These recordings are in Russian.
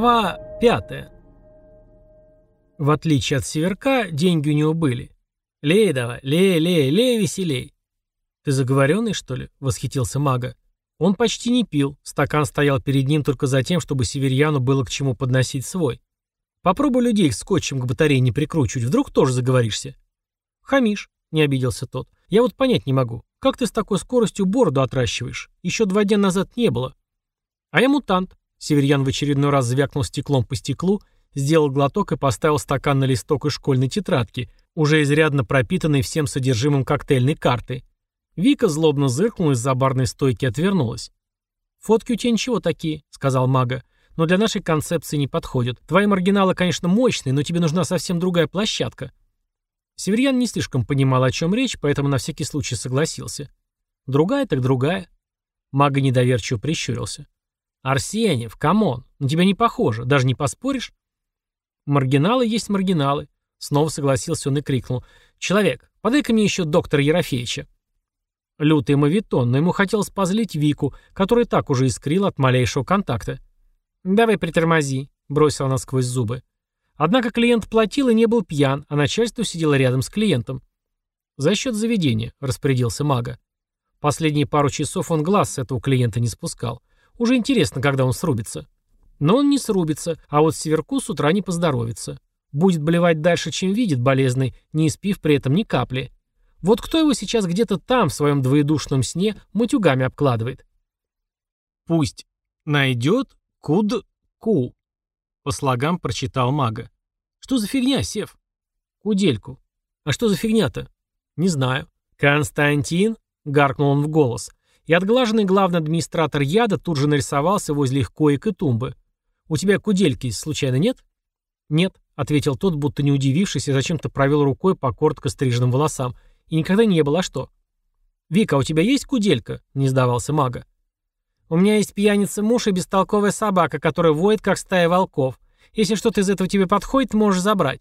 Глава пятая. В отличие от Северка, деньги у него были. «Лей давай, лей, лей, лей веселей». «Ты заговоренный, что ли?» — восхитился мага. Он почти не пил, стакан стоял перед ним только за тем, чтобы северьяну было к чему подносить свой. Попробуй людей скотчем к батарее не прикручивать, вдруг тоже заговоришься. «Хамишь», — не обиделся тот. «Я вот понять не могу, как ты с такой скоростью бороду отращиваешь? Еще два дня назад не было». «А я мутант», Северьян в очередной раз звякнул стеклом по стеклу, сделал глоток и поставил стакан на листок из школьной тетрадки, уже изрядно пропитанной всем содержимым коктейльной карты. Вика злобно зыркнула из-за барной стойки и отвернулась. «Фотки у тебя ничего такие», — сказал мага, — «но для нашей концепции не подходят. Твои маргиналы, конечно, мощные, но тебе нужна совсем другая площадка». Северьян не слишком понимал, о чем речь, поэтому на всякий случай согласился. «Другая так другая». Мага недоверчиво прищурился. «Арсеньев, come on, на тебя не похоже, даже не поспоришь?» «Маргиналы есть маргиналы», — снова согласился он и крикнул. «Человек, подай-ка мне еще доктора Ерофеевича». Лютый моветон, но ему хотелось позлить Вику, которая так уже искрила от малейшего контакта. «Давай притормози», — бросила она сквозь зубы. Однако клиент платил и не был пьян, а начальство сидело рядом с клиентом. «За счет заведения», — распорядился мага. Последние пару часов он глаз с этого клиента не спускал. Уже интересно, когда он срубится. Но он не срубится, а вот Северку с утра не поздоровится. Будет блевать дальше, чем видит болезный, не испив при этом ни капли. Вот кто его сейчас где-то там, в своем двоедушном сне, матюгами обкладывает? Пусть найдет куд-ку. По слогам прочитал мага. Что за фигня, Сев? Кудельку. А что за фигня-то? Не знаю. Константин? Гаркнул он в голос и отглаженный главный администратор яда тут же нарисовался возле их коек и тумбы. «У тебя кудельки случайно нет?» «Нет», — ответил тот, будто не удивившись, и зачем-то провел рукой по коротко стриженным волосам. «И никогда не было, а что?» «Вика, у тебя есть куделька?» — не сдавался мага. «У меня есть пьяница муж и бестолковая собака, которая воет, как стая волков. Если что-то из этого тебе подходит, можешь забрать».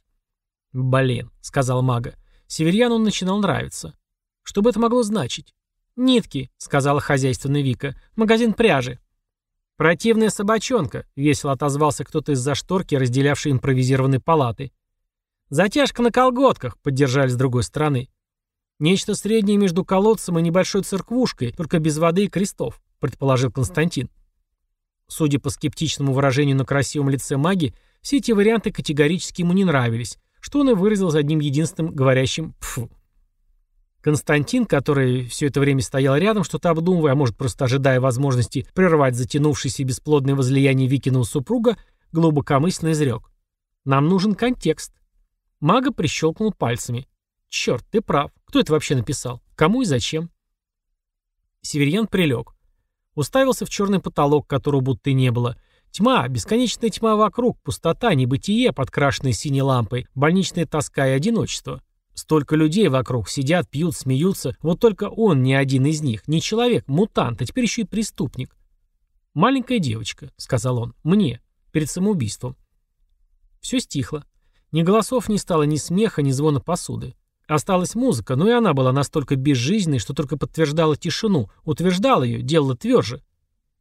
«Блин», — сказал мага. Северьяну он начинал нравиться. Что бы это могло значить? «Нитки», — сказала хозяйственная Вика. «Магазин пряжи». «Противная собачонка», — весело отозвался кто-то из-за шторки, разделявшей импровизированные палаты. «Затяжка на колготках», — поддержали с другой стороны. «Нечто среднее между колодцем и небольшой церквушкой, только без воды и крестов», — предположил Константин. Судя по скептичному выражению на красивом лице маги, все эти варианты категорически ему не нравились, что он и выразил за одним единственным говорящим «пфу». Константин, который все это время стоял рядом, что-то обдумывая, а может просто ожидая возможности прервать затянувшееся бесплодное возлияние Викиного супруга, глубокомысленно изрек. «Нам нужен контекст». Мага прищелкнул пальцами. «Черт, ты прав. Кто это вообще написал? Кому и зачем?» Северьян прилег. Уставился в черный потолок, которого будто и не было. Тьма, бесконечная тьма вокруг, пустота, небытие, подкрашенное синей лампой, больничная тоска и одиночество. Столько людей вокруг сидят, пьют, смеются. Вот только он не один из них. Не человек, мутант, а теперь еще и преступник. «Маленькая девочка», — сказал он, — «мне, перед самоубийством». Все стихло. Ни голосов не стало, ни смеха, ни звона посуды. Осталась музыка, но и она была настолько безжизненной, что только подтверждала тишину, утверждала ее, делала тверже.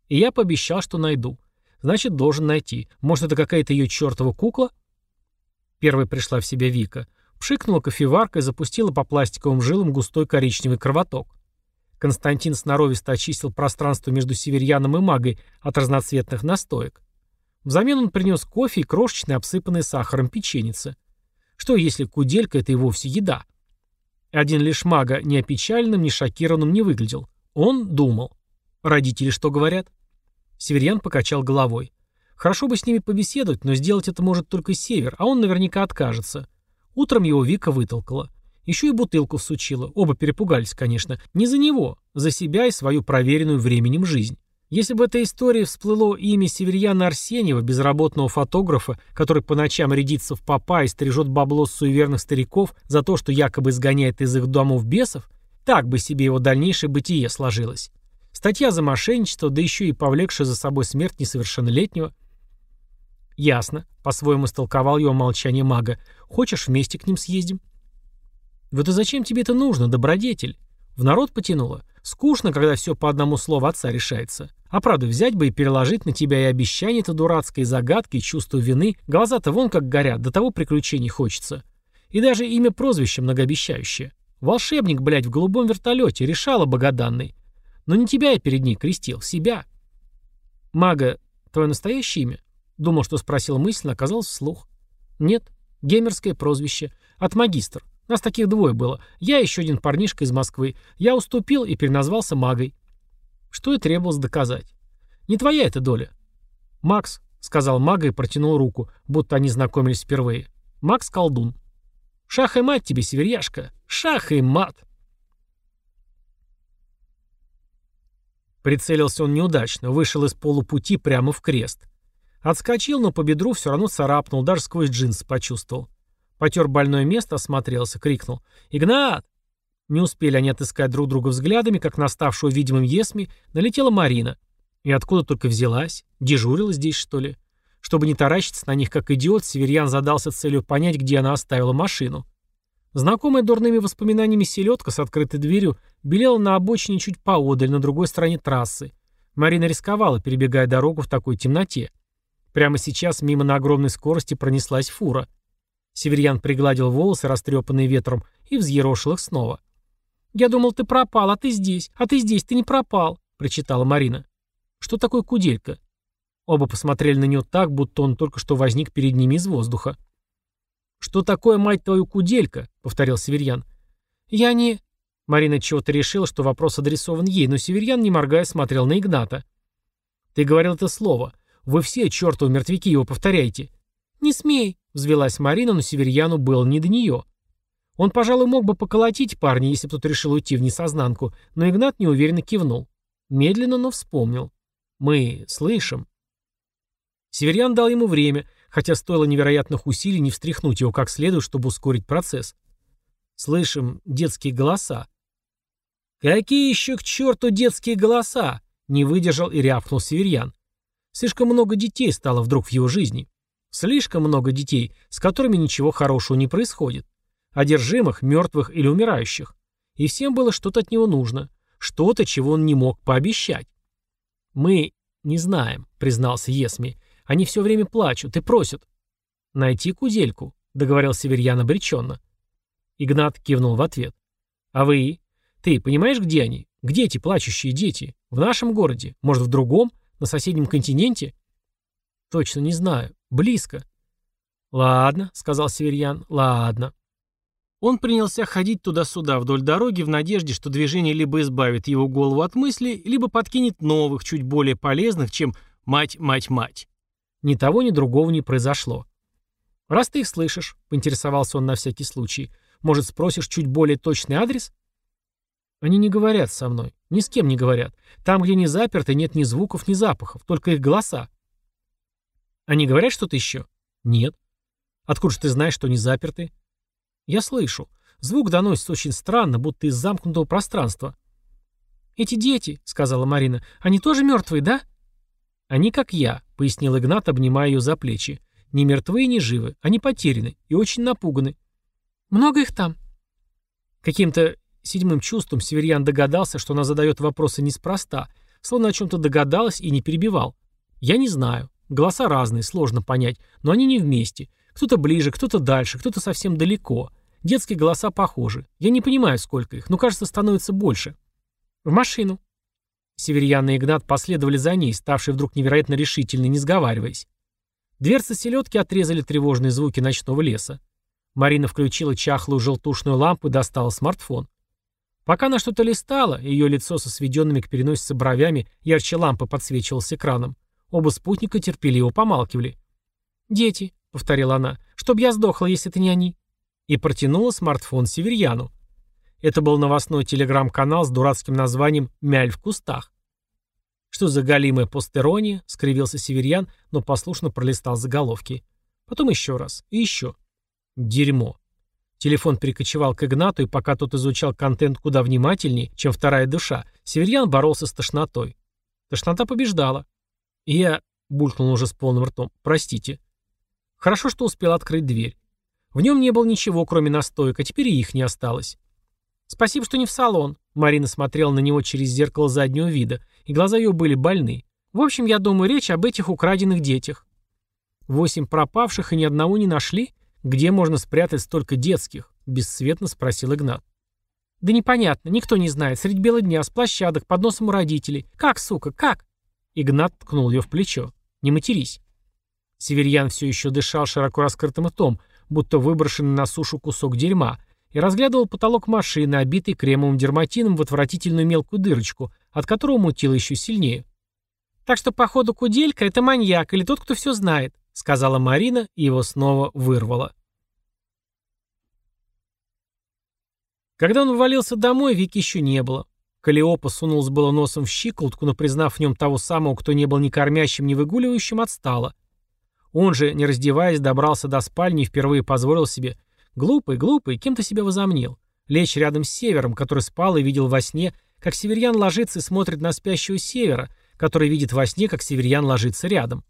И я пообещал, что найду. Значит, должен найти. Может, это какая-то ее чертова кукла? Первой пришла в себя Вика. Пшикнула кофеварка и запустила по пластиковым жилам густой коричневый кровоток. Константин сноровисто очистил пространство между северьяном и магой от разноцветных настоек. Взамен он принес кофе и крошечные, обсыпанные сахаром печеницы. Что, если куделька — это и вовсе еда? Один лишь мага ни опечаленным, ни шокированным не выглядел. Он думал. Родители что говорят? Северьян покачал головой. Хорошо бы с ними побеседовать, но сделать это может только Север, а он наверняка откажется. Утром его Вика вытолкала. Еще и бутылку всучила. Оба перепугались, конечно. Не за него, за себя и свою проверенную временем жизнь. Если бы этой истории всплыло имя Северьяна Арсеньева, безработного фотографа, который по ночам рядится в попа и стрижет бабло с суеверных стариков за то, что якобы изгоняет из их домов бесов, так бы себе его дальнейшее бытие сложилось. Статья за мошенничество, да еще и повлекшая за собой смерть несовершеннолетнего – «Ясно», — по-своему истолковал его молчание мага. «Хочешь, вместе к ним съездим?» «Вот и зачем тебе это нужно, добродетель?» В народ потянуло. Скучно, когда все по одному слову отца решается. А правда, взять бы и переложить на тебя и обещание это дурацкое, и загадки, и чувство вины. Глаза-то вон как горят, до того приключений хочется. И даже имя прозвище многообещающее. Волшебник, блядь, в голубом вертолете, решала богоданный. Но не тебя я перед ней крестил, себя. Мага, твое настоящее имя? Думал, что спросил мысленно, оказалось вслух. Нет, геймерское прозвище. От магистр. Нас таких двое было. Я еще один парнишка из Москвы. Я уступил и переназвался магой. Что и требовалось доказать. Не твоя эта доля. Макс, сказал мага и протянул руку, будто они знакомились впервые. Макс колдун. Шах и мать тебе, северяшка. Шах и мат. Прицелился он неудачно, вышел из полупути прямо в крест. Отскочил, но по бедру все равно царапнул, даже сквозь джинсы почувствовал. Потер больное место, осмотрелся, крикнул. «Игнат!» Не успели они отыскать друг друга взглядами, как на ставшую видимым Есми налетела Марина. И откуда только взялась? Дежурила здесь, что ли? Чтобы не таращиться на них, как идиот, Северьян задался целью понять, где она оставила машину. Знакомая дурными воспоминаниями селедка с открытой дверью белела на обочине чуть поодаль, на другой стороне трассы. Марина рисковала, перебегая дорогу в такой темноте. Прямо сейчас мимо на огромной скорости пронеслась фура. Северьян пригладил волосы, растрепанные ветром, и взъерошил их снова. «Я думал, ты пропал, а ты здесь. А ты здесь, ты не пропал», — прочитала Марина. «Что такое куделька?» Оба посмотрели на нее так, будто он только что возник перед ними из воздуха. «Что такое, мать твою, куделька?» — повторил Северьян. «Я не...» Марина чего-то решила, что вопрос адресован ей, но Северьян, не моргая, смотрел на Игната. «Ты говорил это слово. Вы все, чертовы мертвяки, его повторяете». «Не смей», — взвелась Марина, но Северьяну было не до нее. Он, пожалуй, мог бы поколотить парня, если бы тот решил уйти в несознанку, но Игнат неуверенно кивнул. Медленно, но вспомнил. «Мы слышим». Северьян дал ему время, хотя стоило невероятных усилий не встряхнуть его как следует, чтобы ускорить процесс. Слышим детские голоса. «Какие еще к черту детские голоса?» — не выдержал и рявкнул Северьян. Слишком много детей стало вдруг в его жизни. Слишком много детей, с которыми ничего хорошего не происходит. Одержимых, мертвых или умирающих. И всем было что-то от него нужно. Что-то, чего он не мог пообещать. «Мы не знаем», — признался Есми. «Они все время плачут и просят». «Найти кузельку», — договорил Северьян обреченно. Игнат кивнул в ответ. «А вы? Ты понимаешь, где они? Где эти плачущие дети? В нашем городе? Может, в другом? На соседнем континенте?» «Точно не знаю. Близко». «Ладно», — сказал Северьян, — «ладно». Он принялся ходить туда-сюда вдоль дороги в надежде, что движение либо избавит его голову от мыслей, либо подкинет новых, чуть более полезных, чем «мать, мать, мать». Ни того, ни другого не произошло. «Раз ты их слышишь», — поинтересовался он на всякий случай, — «может, спросишь чуть более точный адрес?» «Они не говорят со мной. Ни с кем не говорят. Там, где не заперты, нет ни звуков, ни запахов, только их голоса». «Они говорят что-то еще?» «Нет». «Откуда же ты знаешь, что они заперты?» Я слышу. Звук доносится очень странно, будто из замкнутого пространства. «Эти дети», — сказала Марина, — «они тоже мертвые, да?» «Они как я», — пояснил Игнат, обнимая ее за плечи. «Не мертвые, не живы. Они потеряны и очень напуганы». «Много их там?» Каким-то седьмым чувством Северьян догадался, что она задает вопросы неспроста, словно о чем-то догадалась и не перебивал. «Я не знаю. Голоса разные, сложно понять, но они не вместе. Кто-то ближе, кто-то дальше, кто-то совсем далеко. Детские голоса похожи. Я не понимаю, сколько их, но, кажется, становится больше. В машину. Северьян и Игнат последовали за ней, ставшие вдруг невероятно решительной, не сговариваясь. Дверцы селедки отрезали тревожные звуки ночного леса. Марина включила чахлую желтушную лампу и достала смартфон. Пока она что-то листала, ее лицо со сведенными к переносице бровями ярче лампы подсвечивалось экраном. Оба спутника терпеливо помалкивали. «Дети», — повторила она, — «чтоб я сдохла, если это не они» и протянула смартфон Северьяну. Это был новостной телеграм-канал с дурацким названием «Мяль в кустах». «Что за галимая постерония?» — скривился Северьян, но послушно пролистал заголовки. Потом еще раз. И еще. Дерьмо. Телефон перекочевал к Игнату, и пока тот изучал контент куда внимательнее, чем вторая душа, Северьян боролся с тошнотой. Тошнота побеждала. И я булькнул уже с полным ртом. «Простите». Хорошо, что успел открыть дверь. В нем не было ничего, кроме настоек, а теперь и их не осталось. «Спасибо, что не в салон», — Марина смотрела на него через зеркало заднего вида, и глаза ее были больны. В общем, я думаю, речь об этих украденных детях. Восемь пропавших и ни одного не нашли? Где можно спрятать столько детских? Бесцветно спросил Игнат. Да непонятно, никто не знает. Средь бела дня, с площадок, под носом у родителей. Как, сука, как? Игнат ткнул ее в плечо. Не матерись. Северьян все еще дышал широко раскрытым ртом, будто выброшенный на сушу кусок дерьма, и разглядывал потолок машины, обитый кремовым дерматином в отвратительную мелкую дырочку, от которого мутило еще сильнее. «Так что, походу, Куделька — это маньяк или тот, кто все знает», — сказала Марина, и его снова вырвало. Когда он ввалился домой, Вики еще не было. Калиопа сунулась было носом в щиколотку, но, признав в нем того самого, кто не был ни кормящим, ни выгуливающим, отстала. Он же, не раздеваясь, добрался до спальни и впервые позволил себе «Глупый, глупый, кем ты себя возомнил?» Лечь рядом с Севером, который спал и видел во сне, как Северьян ложится и смотрит на спящего Севера, который видит во сне, как Северьян ложится рядом.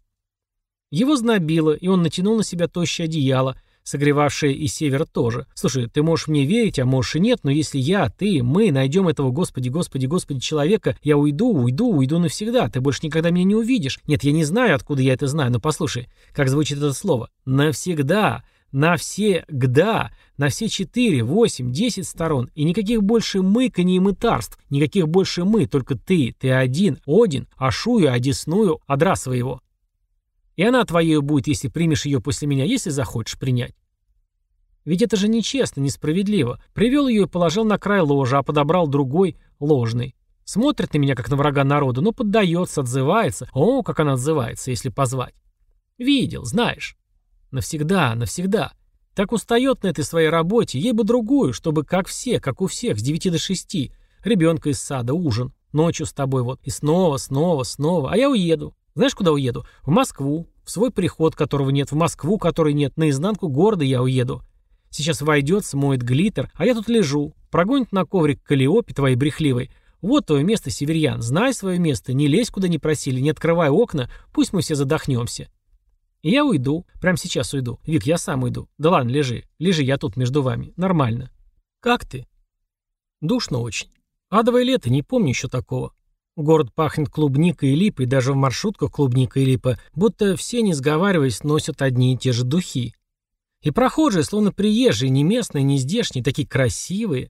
Его знобило, и он натянул на себя тощее одеяло, согревавшее и Севера тоже. Слушай, ты можешь мне верить, а можешь и нет, но если я, ты, мы найдем этого Господи, Господи, Господи человека, я уйду, уйду, уйду навсегда, ты больше никогда меня не увидишь. Нет, я не знаю, откуда я это знаю, но послушай, как звучит это слово. Навсегда. На все «гда», на все четыре, восемь, десять сторон, и никаких больше мыканий и мытарств, никаких больше мы, только ты, ты один, Один, Ашую, Одесную, Адра своего. И она твоей будет, если примешь ее после меня, если захочешь принять. Ведь это же нечестно, несправедливо. Привел ее и положил на край ложа, а подобрал другой, ложный. Смотрит на меня, как на врага народа, но поддается, отзывается. О, как она отзывается, если позвать. Видел, знаешь. Навсегда, навсегда. Так устает на этой своей работе, ей бы другую, чтобы как все, как у всех, с 9 до 6. Ребенка из сада, ужин. Ночью с тобой вот. И снова, снова, снова. А я уеду. Знаешь, куда уеду? В Москву. В свой приход, которого нет. В Москву, которой нет. Наизнанку города я уеду. Сейчас войдет, смоет глиттер, а я тут лежу. Прогонит на коврик Калиопе твоей брехливой. Вот твое место, северьян. Знай свое место. Не лезь, куда не просили. Не открывай окна. Пусть мы все задохнемся. И я уйду. Прямо сейчас уйду. Вик, я сам уйду. Да ладно, лежи. Лежи, я тут между вами. Нормально. Как ты? Душно очень. Адовое лето, не помню еще такого. Город пахнет клубникой и липой, даже в маршрутках клубника и липа, будто все, не сговариваясь, носят одни и те же духи. И прохожие, словно приезжие, не местные, не здешние, такие красивые.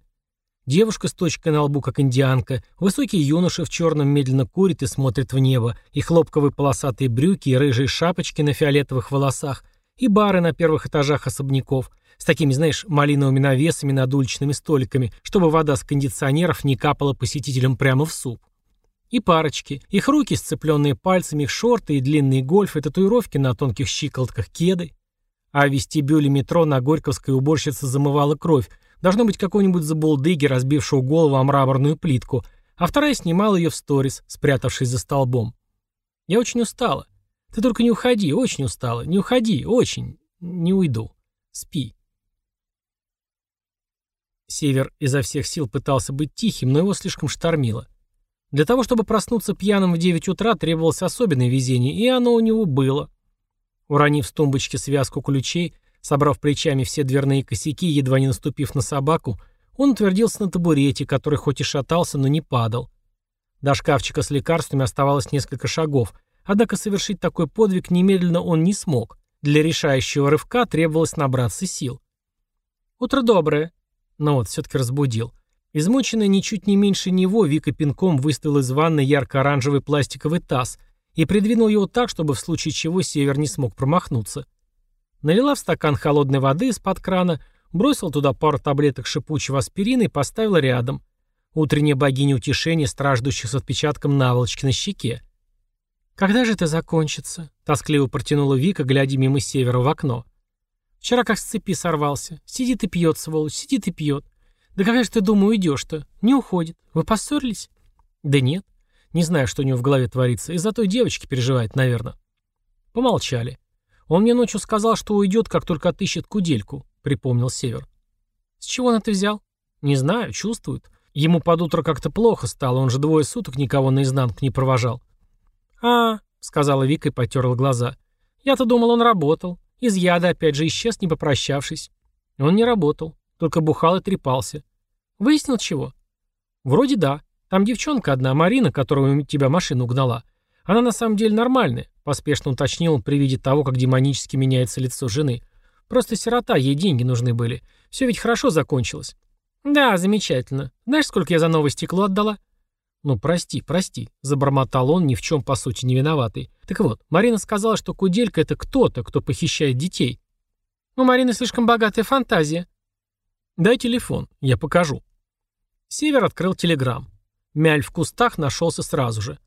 Девушка с точкой на лбу, как индианка, высокий юноша в черном медленно курит и смотрит в небо, и хлопковые полосатые брюки, и рыжие шапочки на фиолетовых волосах, и бары на первых этажах особняков, с такими, знаешь, малиновыми навесами над уличными столиками, чтобы вода с кондиционеров не капала посетителям прямо в суп. И парочки, их руки, сцепленные пальцами, их шорты и длинные гольфы, татуировки на тонких щиколотках кеды. А в вестибюле метро на Горьковской уборщица замывала кровь, Должно быть какой-нибудь забулдыги, разбившего голову о мраморную плитку, а вторая снимала ее в сторис, спрятавшись за столбом. Я очень устала. Ты только не уходи, очень устала. Не уходи, очень. Не уйду. Спи. Север изо всех сил пытался быть тихим, но его слишком штормило. Для того, чтобы проснуться пьяным в 9 утра, требовалось особенное везение, и оно у него было. Уронив с тумбочки связку ключей, Собрав плечами все дверные косяки, едва не наступив на собаку, он утвердился на табурете, который хоть и шатался, но не падал. До шкафчика с лекарствами оставалось несколько шагов, однако совершить такой подвиг немедленно он не смог. Для решающего рывка требовалось набраться сил. «Утро доброе!» Но вот, все-таки разбудил. Измученная ничуть не меньше него, Вика пинком выставил из ванны ярко-оранжевый пластиковый таз и придвинул его так, чтобы в случае чего Север не смог промахнуться. Налила в стакан холодной воды из-под крана, бросила туда пару таблеток шипучего аспирина и поставила рядом. Утренняя богиня утешения, страждущих с отпечатком наволочки на щеке. «Когда же это закончится?» — тоскливо протянула Вика, глядя мимо севера в окно. «Вчера как с цепи сорвался. Сидит и пьет, сволочь, сидит и пьет. Да когда же ты, думаю, уйдешь-то? Не уходит. Вы поссорились?» «Да нет. Не знаю, что у него в голове творится. Из-за той девочки переживает, наверное». Помолчали. «Он мне ночью сказал, что уйдет, как только отыщет кудельку», — припомнил Север. «С чего он это взял?» «Не знаю, чувствует. Ему под утро как-то плохо стало, он же двое суток никого наизнанку не провожал». «А», — сказала Вика и потерла глаза. «Я-то думал, он работал. Из яда опять же исчез, не попрощавшись». Он не работал, только бухал и трепался. «Выяснил чего?» «Вроде да. Там девчонка одна, Марина, которая у тебя машину угнала. Она на самом деле нормальная, поспешно уточнил он при виде того, как демонически меняется лицо жены. Просто сирота, ей деньги нужны были. Все ведь хорошо закончилось. Да, замечательно. Знаешь, сколько я за новое стекло отдала? «Ну, прости, прости», — забормотал он, ни в чем, по сути, не виноватый. «Так вот, Марина сказала, что Куделька — это кто-то, кто похищает детей». «У Марины слишком богатая фантазия». «Дай телефон, я покажу». Север открыл телеграм. Мяль в кустах нашелся сразу же.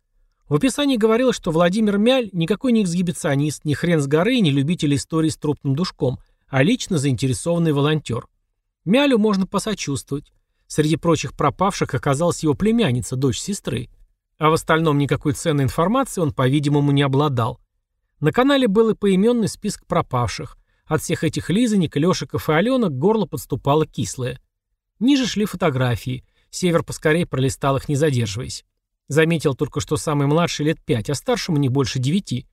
В описании говорилось, что Владимир Мяль никакой не эксгибиционист, ни хрен с горы и не любитель истории с трупным душком, а лично заинтересованный волонтер. Мялю можно посочувствовать. Среди прочих пропавших оказалась его племянница, дочь сестры. А в остальном никакой ценной информации он, по-видимому, не обладал. На канале был и поименный список пропавших. От всех этих Лизонек, Лешиков и Аленок горло подступало кислое. Ниже шли фотографии. Север поскорее пролистал их, не задерживаясь. Заметил только, что самый младший лет пять, а старшему не больше девяти.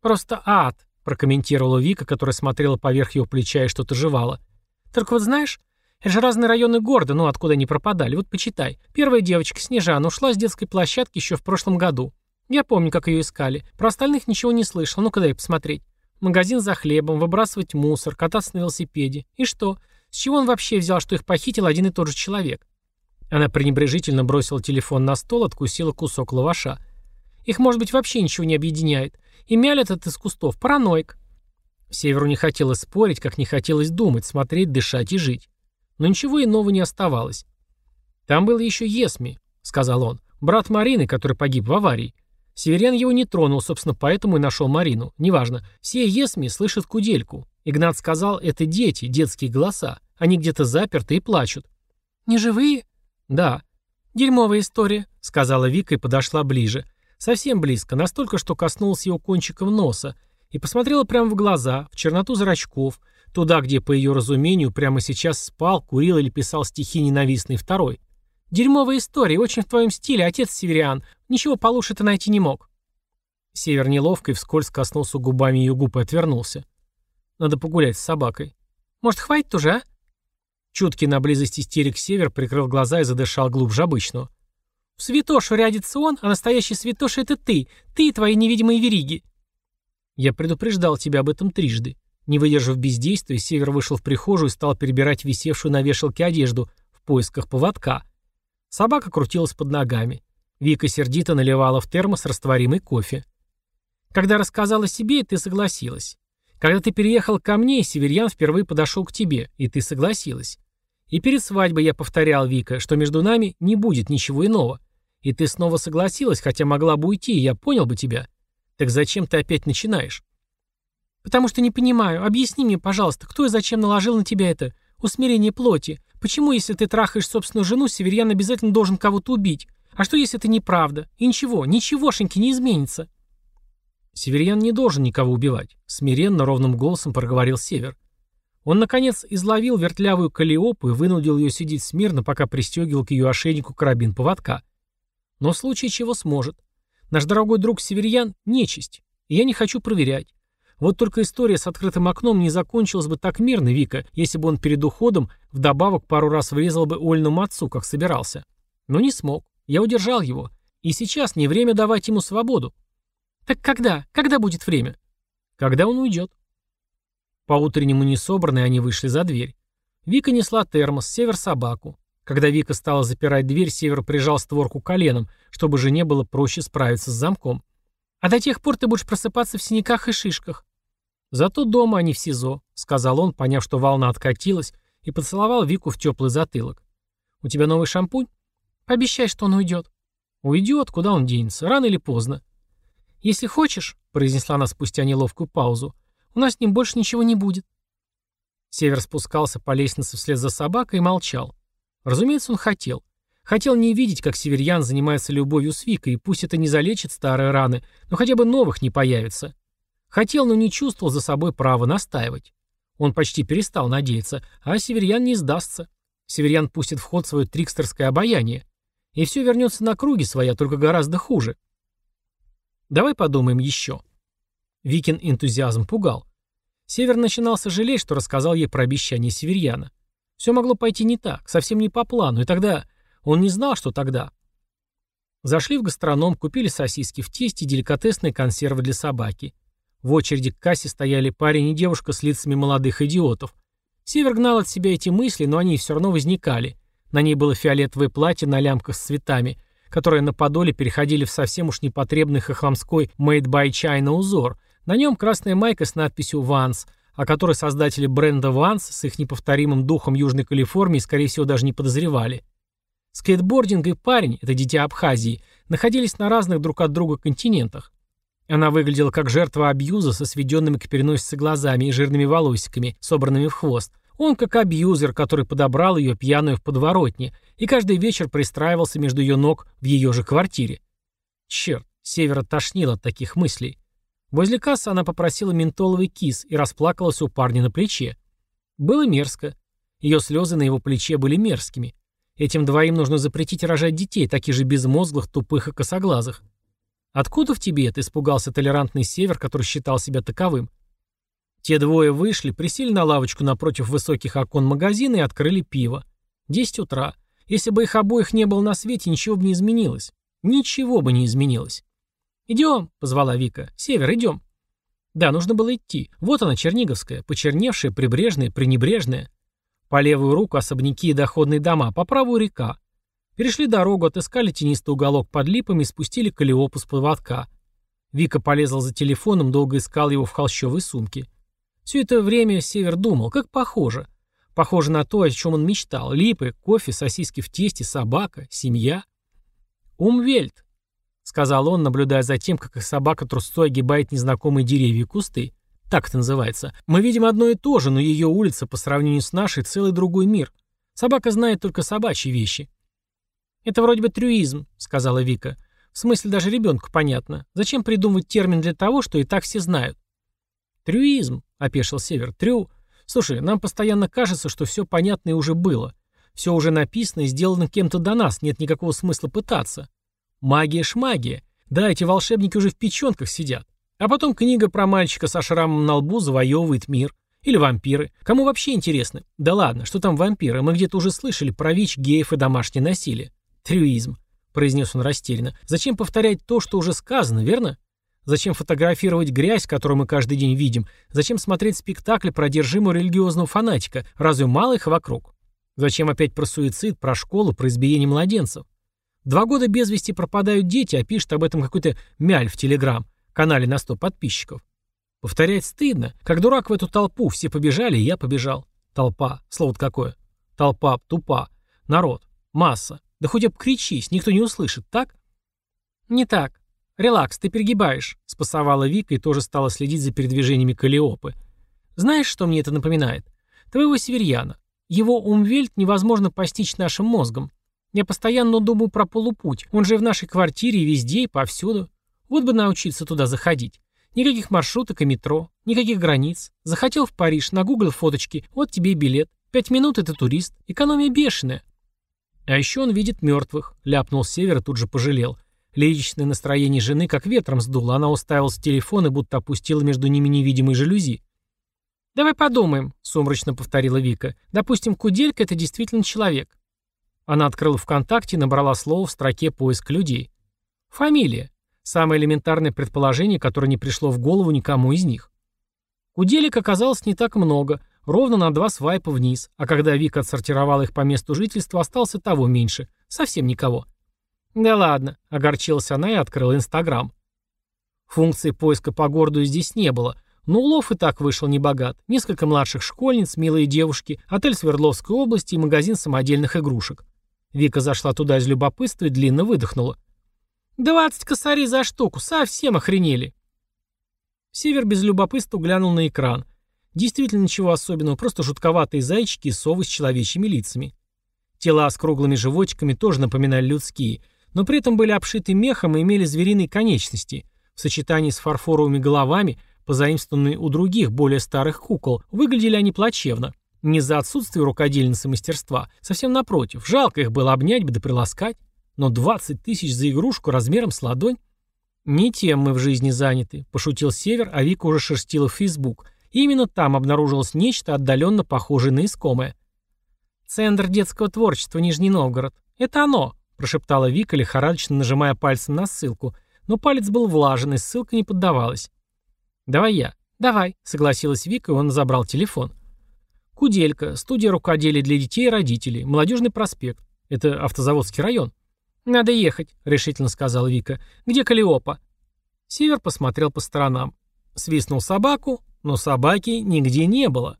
«Просто ад», — прокомментировала Вика, которая смотрела поверх его плеча и что-то жевала. «Только вот знаешь, это же разные районы города, ну откуда они пропадали. Вот почитай. Первая девочка, Снежана, ушла с детской площадки еще в прошлом году. Я помню, как ее искали. Про остальных ничего не слышал. Ну-ка дай посмотреть. Магазин за хлебом, выбрасывать мусор, кататься на велосипеде. И что? С чего он вообще взял, что их похитил один и тот же человек? Она пренебрежительно бросила телефон на стол, откусила кусок лаваша. Их, может быть, вообще ничего не объединяет. И мяль этот из кустов. Параноик. Северу не хотелось спорить, как не хотелось думать, смотреть, дышать и жить. Но ничего иного не оставалось. «Там был еще Есми», — сказал он, — «брат Марины, который погиб в аварии. Северян его не тронул, собственно, поэтому и нашел Марину. Неважно. Все Есми слышат кудельку. Игнат сказал, это дети, детские голоса. Они где-то заперты и плачут. «Не живые?» «Да». «Дерьмовая история», — сказала Вика и подошла ближе. Совсем близко, настолько, что коснулась его кончиком носа, и посмотрела прямо в глаза, в черноту зрачков, Туда, где, по ее разумению, прямо сейчас спал, курил или писал стихи ненавистный второй. «Дерьмовая история, очень в твоем стиле, отец Севериан. Ничего получше ты найти не мог». Север неловко и вскользь коснулся губами ее губ и отвернулся. «Надо погулять с собакой». «Может, хватит уже, а?» Чуткий на близость истерик Север прикрыл глаза и задышал глубже обычного. «В святошу рядится он, а настоящий святош — это ты, ты и твои невидимые вериги». «Я предупреждал тебя об этом трижды. Не выдержав бездействия, Север вышел в прихожую и стал перебирать висевшую на вешалке одежду в поисках поводка. Собака крутилась под ногами. Вика сердито наливала в термос растворимый кофе. «Когда рассказала себе, ты согласилась. Когда ты переехал ко мне, Северьян впервые подошел к тебе, и ты согласилась. И перед свадьбой я повторял, Вика, что между нами не будет ничего иного. И ты снова согласилась, хотя могла бы уйти, и я понял бы тебя. Так зачем ты опять начинаешь? «Потому что не понимаю. Объясни мне, пожалуйста, кто и зачем наложил на тебя это усмирение плоти? Почему, если ты трахаешь собственную жену, Северьян обязательно должен кого-то убить? А что, если это неправда? И ничего, ничегошеньки не изменится?» «Северьян не должен никого убивать», — смиренно, ровным голосом проговорил Север. Он, наконец, изловил вертлявую калиопу и вынудил ее сидеть смирно, пока пристегивал к ее ошейнику карабин поводка. Но в случае чего сможет. Наш дорогой друг Северьян — нечисть, и я не хочу проверять. Вот только история с открытым окном не закончилась бы так мирно, Вика, если бы он перед уходом вдобавок пару раз врезал бы Ольному отцу, как собирался. Но не смог. Я удержал его. И сейчас не время давать ему свободу. Так когда? Когда будет время? Когда он уйдет. По-утреннему несобранные они вышли за дверь. Вика несла термос, Север собаку. Когда Вика стала запирать дверь, Север прижал створку коленом, чтобы жене было проще справиться с замком. «А до тех пор ты будешь просыпаться в синяках и шишках. «Зато дома, а в СИЗО», — сказал он, поняв, что волна откатилась, и поцеловал Вику в теплый затылок. «У тебя новый шампунь?» «Пообещай, что он уйдет». «Уйдет, куда он денется, рано или поздно». «Если хочешь», — произнесла она спустя неловкую паузу, — «у нас с ним больше ничего не будет». Север спускался по лестнице вслед за собакой и молчал. Разумеется, он хотел. Хотел не видеть, как северьян занимается любовью с Викой, и пусть это не залечит старые раны, но хотя бы новых не появится. Хотел, но не чувствовал за собой права настаивать. Он почти перестал надеяться, а Северьян не сдастся. Северьян пустит в ход свое трикстерское обаяние. И все вернется на круги своя, только гораздо хуже. Давай подумаем еще. Викин энтузиазм пугал. Север начинал сожалеть, что рассказал ей про обещание Северьяна. Все могло пойти не так, совсем не по плану, и тогда... Он не знал, что тогда. Зашли в гастроном, купили сосиски в тесте и деликатесные консервы для собаки. В очереди к кассе стояли парень и девушка с лицами молодых идиотов. Север гнал от себя эти мысли, но они все равно возникали. На ней было фиолетовое платье на лямках с цветами, которые на подоле переходили в совсем уж непотребный хохломской «Made by China» узор. На нем красная майка с надписью «Vans», о которой создатели бренда Vans с их неповторимым духом Южной Калифорнии, скорее всего, даже не подозревали. Скейтбординг и парень, это дитя Абхазии, находились на разных друг от друга континентах. Она выглядела как жертва абьюза со сведенными к переносице глазами и жирными волосиками, собранными в хвост. Он как абьюзер, который подобрал ее пьяную в подворотне и каждый вечер пристраивался между ее ног в ее же квартире. Черт, Севера тошнило от таких мыслей. Возле кассы она попросила ментоловый кис и расплакалась у парня на плече. Было мерзко. Ее слезы на его плече были мерзкими. Этим двоим нужно запретить рожать детей, таких же безмозглых, тупых и косоглазых. «Откуда в тебе это?» — испугался толерантный север, который считал себя таковым. Те двое вышли, присели на лавочку напротив высоких окон магазина и открыли пиво. Десять утра. Если бы их обоих не было на свете, ничего бы не изменилось. Ничего бы не изменилось. «Идем», — позвала Вика. «Север, идем». Да, нужно было идти. Вот она, Черниговская, почерневшая, прибрежная, пренебрежная. По левую руку особняки и доходные дома, по правую река. Перешли дорогу, отыскали тенистый уголок под липами и спустили Калиопу с поводка. Вика полезла за телефоном, долго искал его в холщовой сумке. Все это время Север думал, как похоже. Похоже на то, о чем он мечтал. Липы, кофе, сосиски в тесте, собака, семья. «Умвельт», — сказал он, наблюдая за тем, как их собака трусцой огибает незнакомые деревья и кусты. Так это называется. Мы видим одно и то же, но ее улица по сравнению с нашей целый другой мир. Собака знает только собачьи вещи. «Это вроде бы трюизм», — сказала Вика. «В смысле даже ребенку понятно. Зачем придумывать термин для того, что и так все знают?» «Трюизм», — опешил Север. «Трю...» «Слушай, нам постоянно кажется, что все понятно и уже было. Все уже написано и сделано кем-то до нас, нет никакого смысла пытаться. Магия ж магия. Да, эти волшебники уже в печенках сидят. А потом книга про мальчика со шрамом на лбу завоевывает мир. Или вампиры. Кому вообще интересно? Да ладно, что там вампиры? Мы где-то уже слышали про ВИЧ, геев и домашнее насилие. Трюизм, произнес он растерянно. Зачем повторять то, что уже сказано, верно? Зачем фотографировать грязь, которую мы каждый день видим? Зачем смотреть спектакль про одержимого религиозного фанатика? Разве мало их вокруг? Зачем опять про суицид, про школу, про избиение младенцев? Два года без вести пропадают дети, а пишет об этом какой-то мяль в Телеграм, канале на 100 подписчиков. Повторять стыдно. Как дурак в эту толпу, все побежали, и я побежал. Толпа. Слово какое? Толпа, тупа. Народ. Масса. Да хоть обкричись, никто не услышит, так? Не так. Релакс, ты перегибаешь, спасовала Вика и тоже стала следить за передвижениями Калиопы. Знаешь, что мне это напоминает? Твоего Северьяна. Его умвельт невозможно постичь нашим мозгом. Я постоянно думаю про полупуть. Он же в нашей квартире, и везде, и повсюду. Вот бы научиться туда заходить. Никаких маршруток и метро, никаких границ. Захотел в Париж, нагуглил фоточки, вот тебе и билет. Пять минут это турист. Экономия бешеная. А еще он видит мертвых, ляпнул Север и тут же пожалел. Личное настроение жены как ветром сдуло, она уставилась в телефон и будто опустила между ними невидимые жалюзи. «Давай подумаем», — сумрачно повторила Вика. «Допустим, Куделька — это действительно человек». Она открыла ВКонтакте и набрала слово в строке поиск людей». «Фамилия. Самое элементарное предположение, которое не пришло в голову никому из них. Куделек оказалось не так много, ровно на два свайпа вниз, а когда Вика отсортировала их по месту жительства, остался того меньше, совсем никого. «Да ладно», — огорчилась она и открыла Инстаграм. Функции поиска по городу здесь не было, но улов и так вышел небогат. Несколько младших школьниц, милые девушки, отель Свердловской области и магазин самодельных игрушек. Вика зашла туда из любопытства и длинно выдохнула. «Двадцать косарей за штуку, совсем охренели!» Север без любопытства глянул на экран. Действительно ничего особенного, просто жутковатые зайчики и совы с человечьими лицами. Тела с круглыми животиками тоже напоминали людские, но при этом были обшиты мехом и имели звериные конечности. В сочетании с фарфоровыми головами, позаимствованными у других, более старых кукол, выглядели они плачевно. Не за отсутствие рукодельницы мастерства, совсем напротив, жалко их было обнять бы да приласкать. Но 20 тысяч за игрушку размером с ладонь? Не тем мы в жизни заняты, пошутил Север, а Вика уже шерстила в Фейсбук. И именно там обнаружилось нечто отдаленно похожее на искомое. Центр детского творчества Нижний Новгород. Это оно, прошептала Вика, лихорадочно нажимая пальцем на ссылку, но палец был влажен, и ссылка не поддавалась. «Давай я». «Давай», — согласилась Вика, и он забрал телефон. «Куделька, студия рукоделия для детей и родителей, Молодежный проспект. Это автозаводский район». «Надо ехать», — решительно сказала Вика. «Где Калиопа?» Север посмотрел по сторонам. Свистнул собаку, но собаки нигде не было.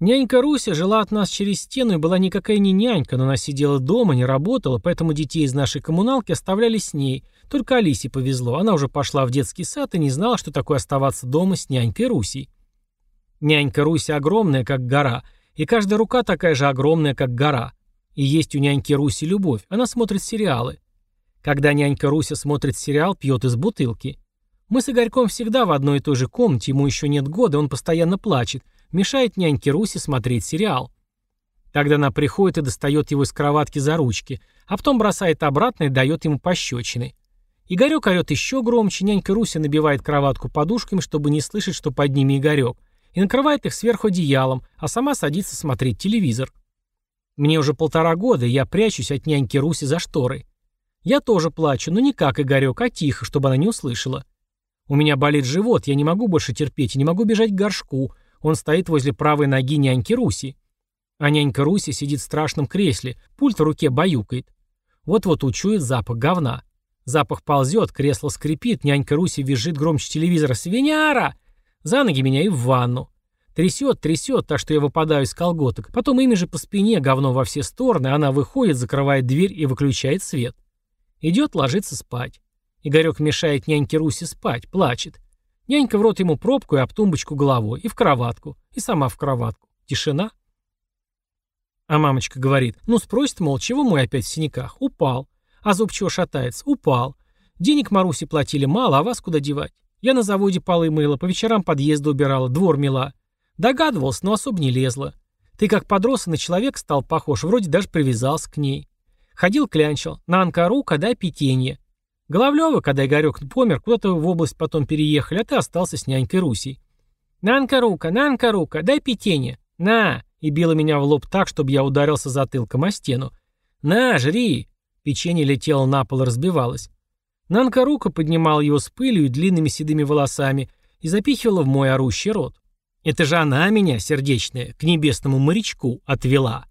Нянька Руся жила от нас через стену и была никакая не нянька, но она сидела дома, не работала, поэтому детей из нашей коммуналки оставляли с ней. Только Алисе повезло, она уже пошла в детский сад и не знала, что такое оставаться дома с нянькой Русей. Нянька Руся огромная, как гора, и каждая рука такая же огромная, как гора. И есть у няньки Руси любовь, она смотрит сериалы. Когда нянька Руся смотрит сериал, пьет из бутылки. Мы с Игорьком всегда в одной и той же комнате, ему еще нет года, он постоянно плачет, мешает няньке Русе смотреть сериал. Тогда она приходит и достает его из кроватки за ручки, а потом бросает обратно и дает ему пощечины. Игорек орет еще громче, нянька Руся набивает кроватку подушками, чтобы не слышать, что под ними Игорек, и накрывает их сверху одеялом, а сама садится смотреть телевизор. Мне уже полтора года, и я прячусь от няньки Руси за шторой. Я тоже плачу, но не как Игорек, а тихо, чтобы она не услышала. У меня болит живот, я не могу больше терпеть и не могу бежать к горшку. Он стоит возле правой ноги няньки Руси. А нянька Руси сидит в страшном кресле, пульт в руке баюкает. Вот-вот учует запах говна. Запах ползет, кресло скрипит, нянька Руси визжит громче телевизора «Свиняра!» За ноги меня и в ванну. Трясет, трясет, так что я выпадаю из колготок. Потом ими же по спине, говно во все стороны, она выходит, закрывает дверь и выключает свет. Идет ложиться спать. Игорек мешает няньке Руси спать, плачет. Нянька в рот ему пробку и об тумбочку головой, и в кроватку, и сама в кроватку. Тишина. А мамочка говорит, ну спросит, мол, чего мой опять в синяках? Упал. А зуб чего шатается? Упал. Денег Марусе платили мало, а вас куда девать? Я на заводе полы мыла, по вечерам подъезды убирала, двор мела. Догадывался, но особо не лезла. Ты как подрос на человек стал похож, вроде даже привязался к ней. Ходил клянчил. На Анкару, когда питенье. Головлёва, когда Игорёк помер, куда-то в область потом переехали, а ты остался с нянькой Русей. «На, Анкарука, на, Анкарука, дай питенье. На!» И била меня в лоб так, чтобы я ударился затылком о стену. «На, жри!» Печенье летело на пол и разбивалось. Нанка рука поднимала его с пылью и длинными седыми волосами и запихивала в мой орущий рот. Это же она меня, сердечная, к небесному морячку отвела.